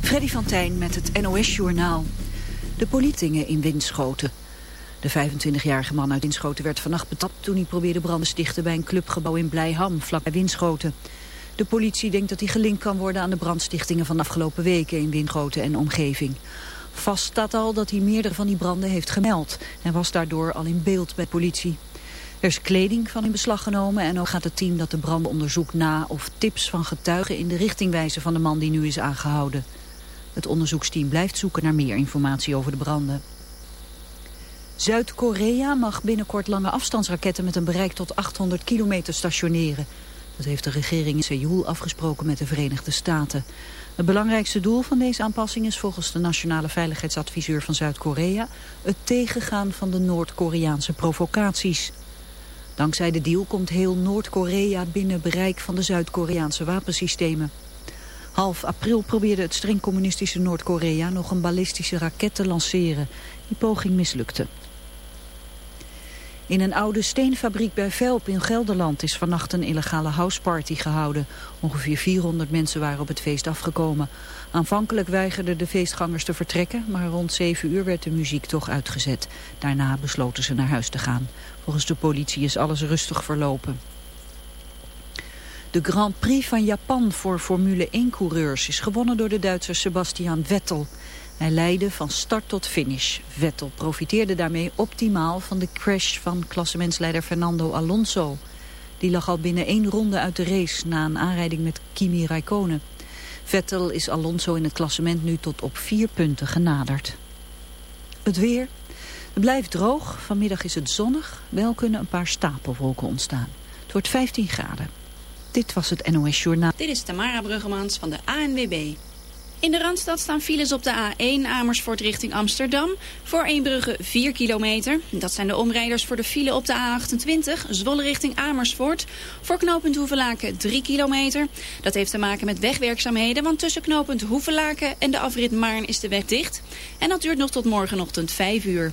Freddy van Tijn met het NOS-journaal. De politiingen in Winschoten. De 25-jarige man uit Winschoten werd vannacht betapt toen hij probeerde branden stichten bij een clubgebouw in Blijham, vlakbij Winschoten. De politie denkt dat hij gelinkt kan worden aan de brandstichtingen van de afgelopen weken in Winschoten en omgeving. Vast staat al dat hij meerdere van die branden heeft gemeld en was daardoor al in beeld bij politie. Er is kleding van in beslag genomen en ook gaat het team dat de branden onderzoekt na of tips van getuigen in de richting wijzen van de man die nu is aangehouden. Het onderzoeksteam blijft zoeken naar meer informatie over de branden. Zuid-Korea mag binnenkort lange afstandsraketten met een bereik tot 800 kilometer stationeren. Dat heeft de regering in Seoul afgesproken met de Verenigde Staten. Het belangrijkste doel van deze aanpassing is volgens de nationale veiligheidsadviseur van Zuid-Korea het tegengaan van de Noord-Koreaanse provocaties. Dankzij de deal komt heel Noord-Korea binnen bereik van de Zuid-Koreaanse wapensystemen. Half april probeerde het streng communistische Noord-Korea nog een ballistische raket te lanceren. Die poging mislukte. In een oude steenfabriek bij Velp in Gelderland is vannacht een illegale houseparty gehouden. Ongeveer 400 mensen waren op het feest afgekomen. Aanvankelijk weigerden de feestgangers te vertrekken, maar rond 7 uur werd de muziek toch uitgezet. Daarna besloten ze naar huis te gaan. Volgens de politie is alles rustig verlopen. De Grand Prix van Japan voor Formule 1-coureurs is gewonnen door de Duitser Sebastian Vettel. Hij leidde van start tot finish. Vettel profiteerde daarmee optimaal van de crash van klassementsleider Fernando Alonso. Die lag al binnen één ronde uit de race na een aanrijding met Kimi Raikkonen. Vettel is Alonso in het klassement nu tot op vier punten genaderd. Het weer. Het blijft droog. Vanmiddag is het zonnig. Wel kunnen een paar stapelwolken ontstaan. Het wordt 15 graden. Dit was het NOS Journaal. Dit is Tamara Bruggemans van de ANWB. In de Randstad staan files op de A1 Amersfoort richting Amsterdam. Voor Eembrugge 4 kilometer. Dat zijn de omrijders voor de file op de A28 Zwolle richting Amersfoort. Voor knooppunt Hoevelaken 3 kilometer. Dat heeft te maken met wegwerkzaamheden, want tussen knooppunt Hoevelaken en de afrit Maarn is de weg dicht. En dat duurt nog tot morgenochtend 5 uur.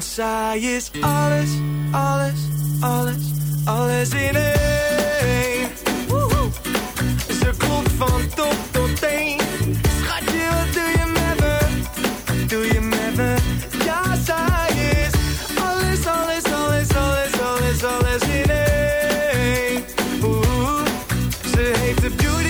Want zij is alles, alles, alles, alles in één. Woehoe. Ze klopt van top tot teen. Schatje, wat doe je met me? Doe je met me? Ja, zij is alles, alles, alles, alles, alles, alles in één. Oeh, ze heeft de beauty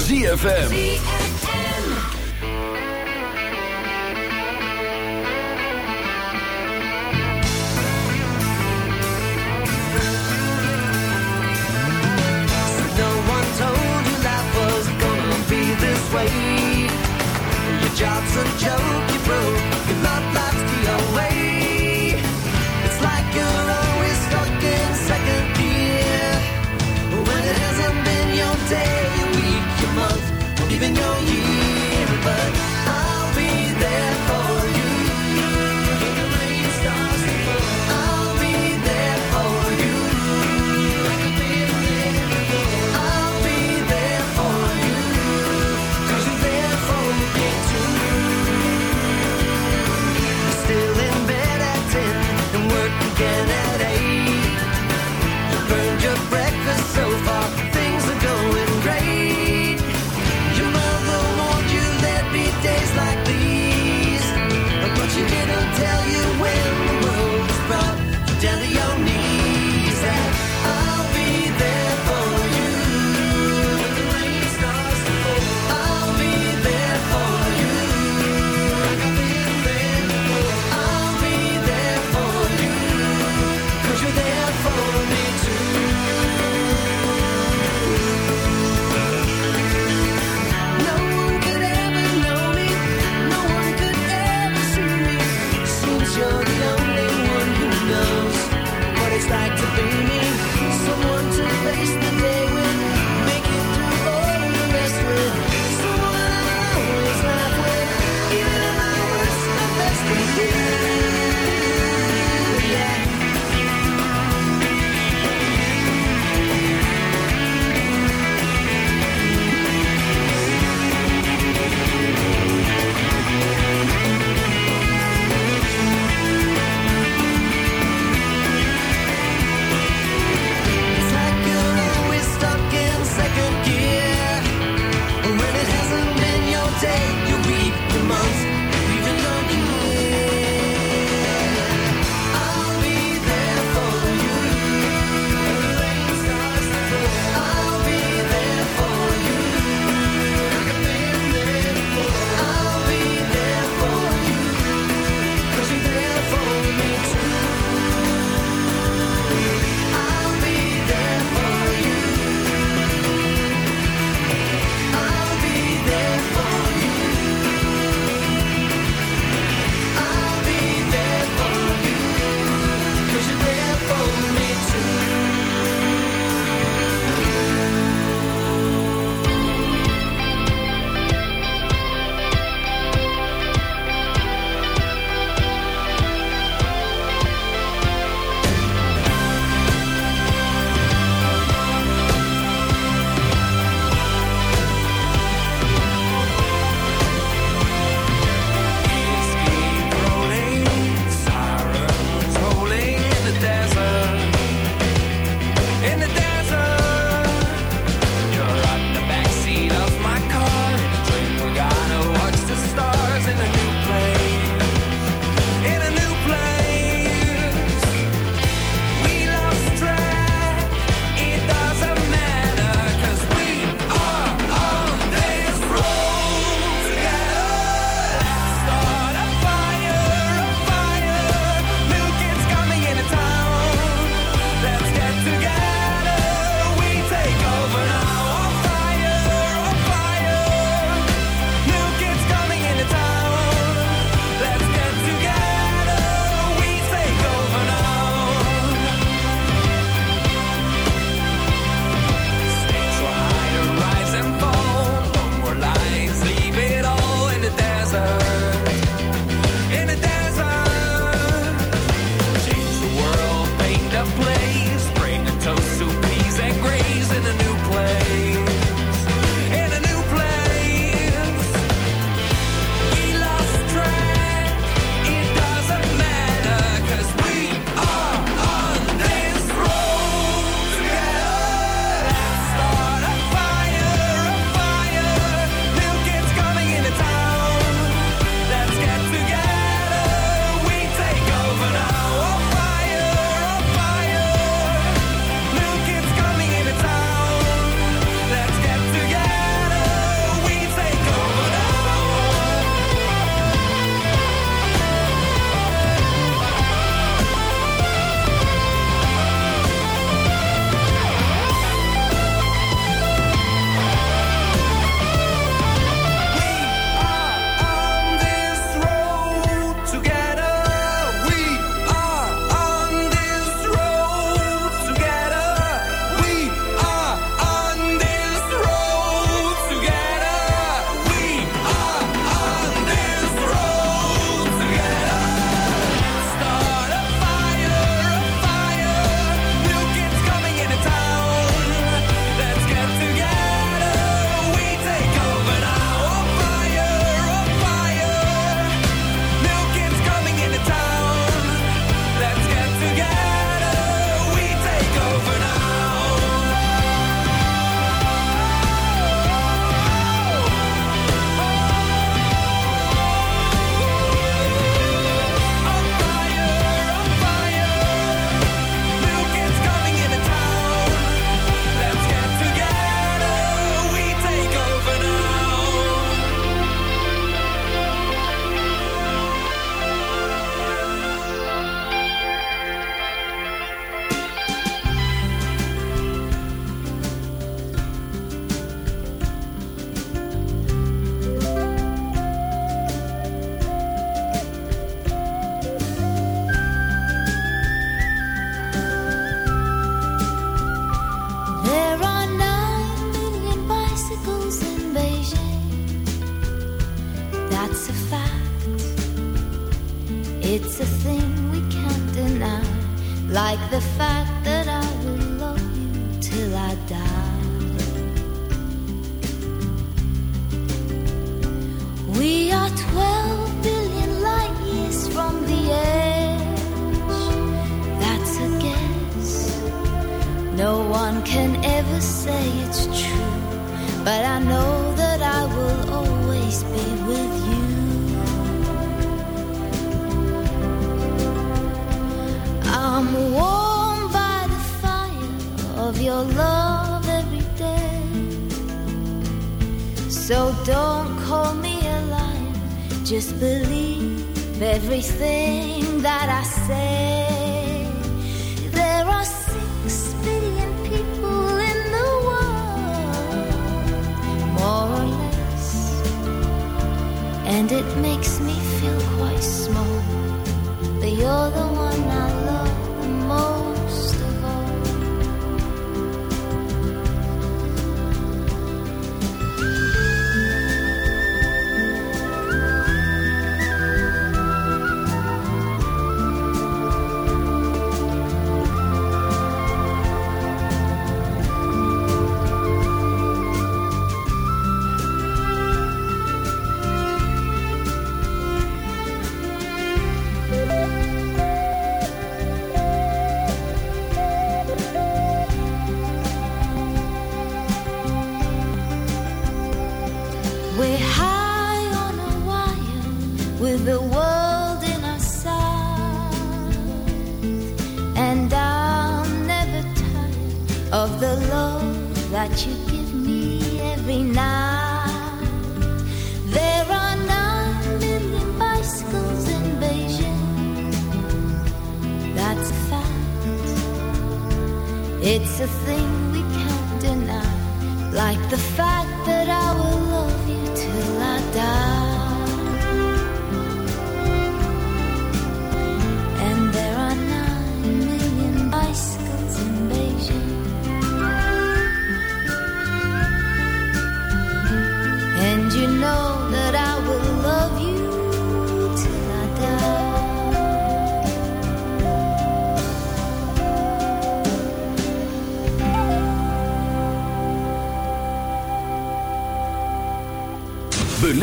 ZFM.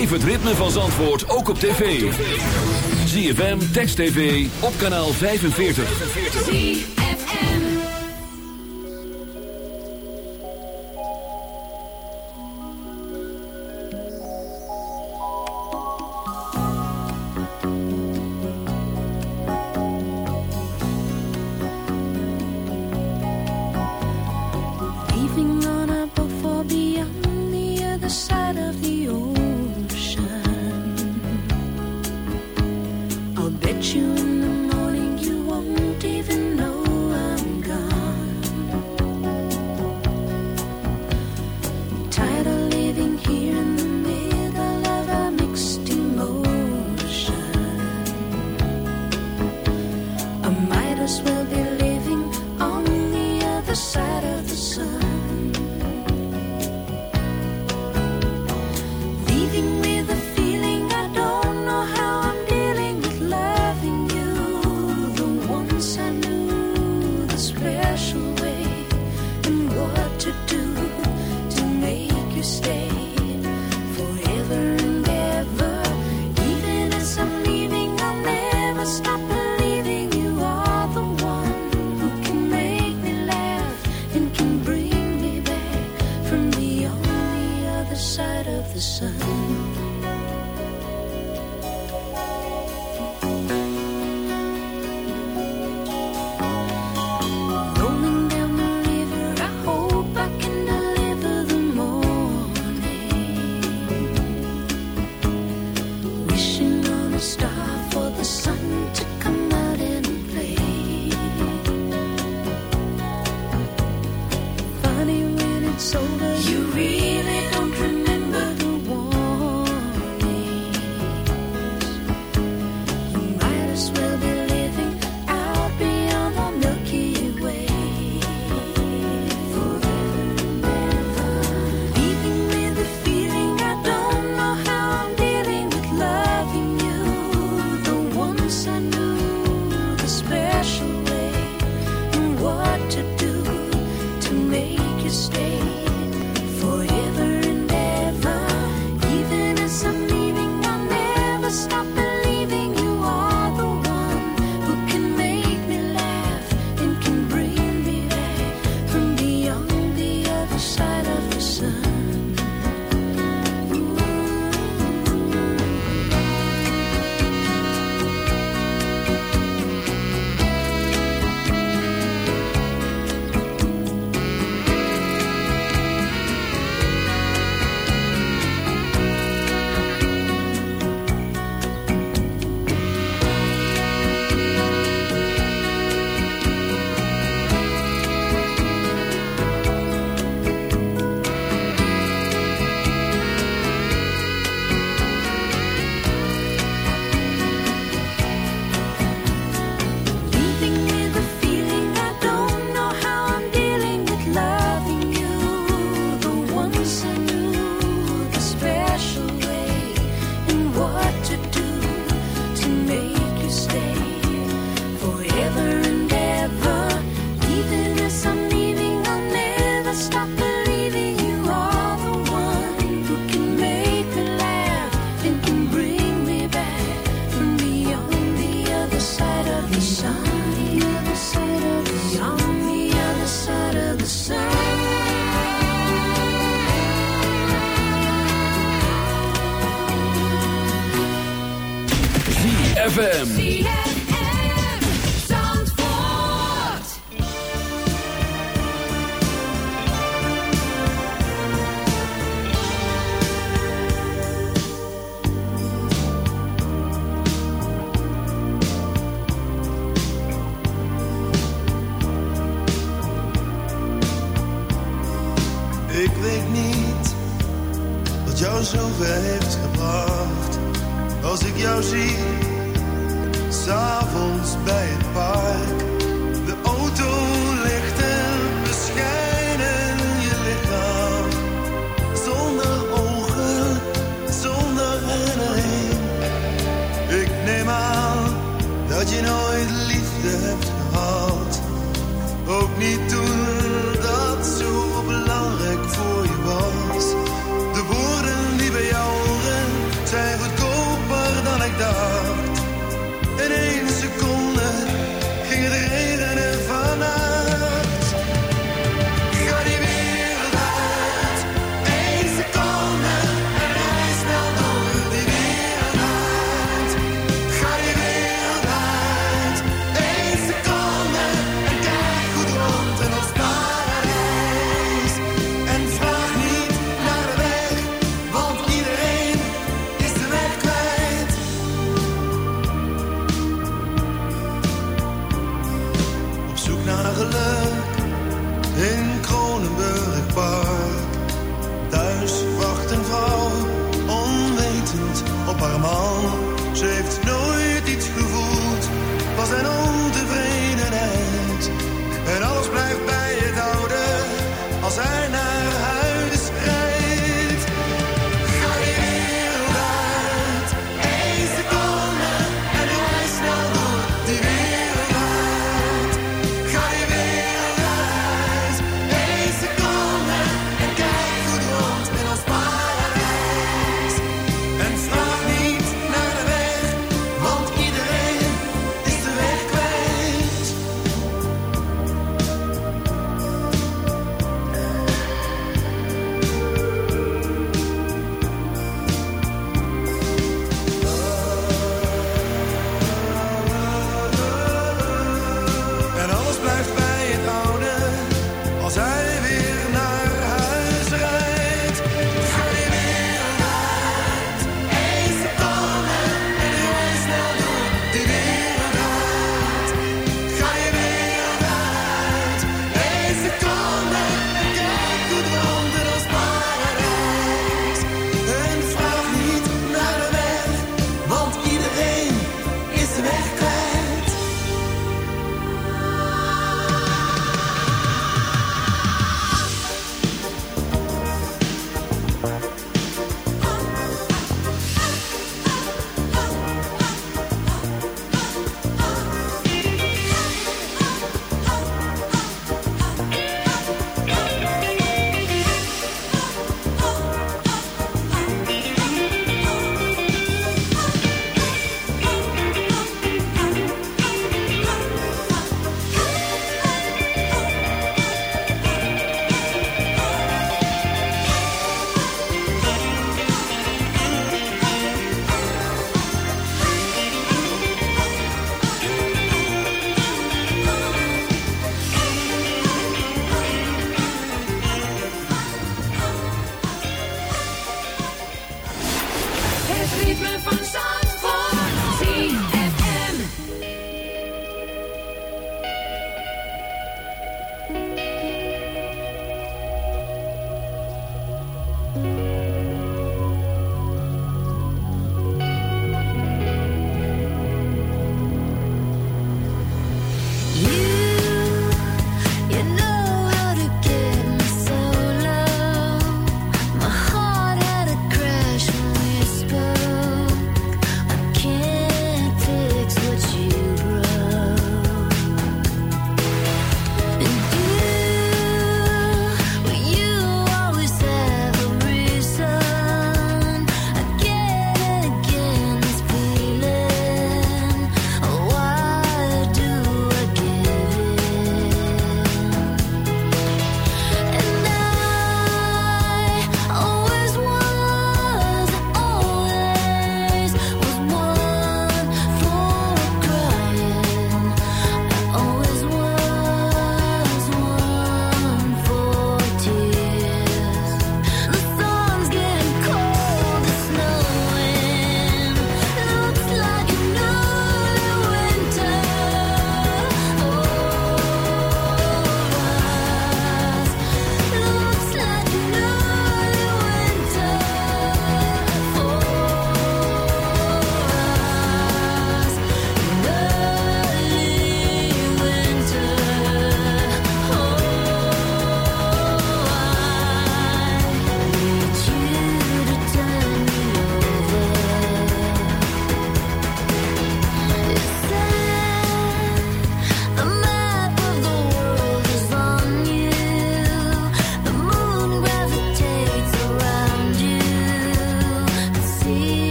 Beleef het ritme van Zandvoort ook op tv. ZFM, Text TV, op kanaal 45. Leaving on a beyond the other side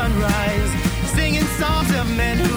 sunrise, singing songs of men who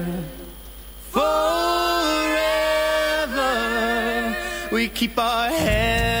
keep our heads